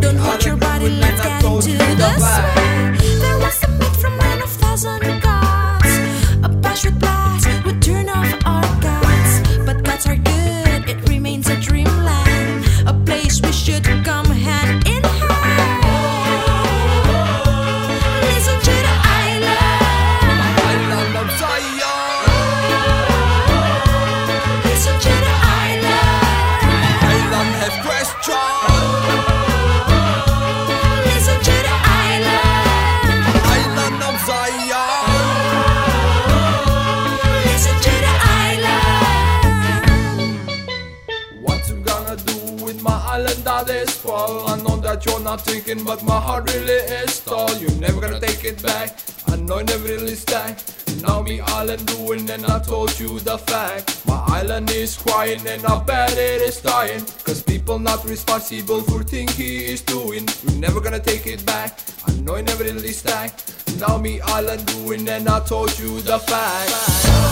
Don't hold your body, let's get to the sky. My island that is full? I know that you're not thinking, but my heart really is tall. You're never gonna take it back. I know you never really stack. Now me island doing, and I told you the fact. My island is crying, and I bet it is dying. Cause people not responsible for things he is doing. You're never gonna take it back. I know you never really stack. Now me island doing, and I told you the fact.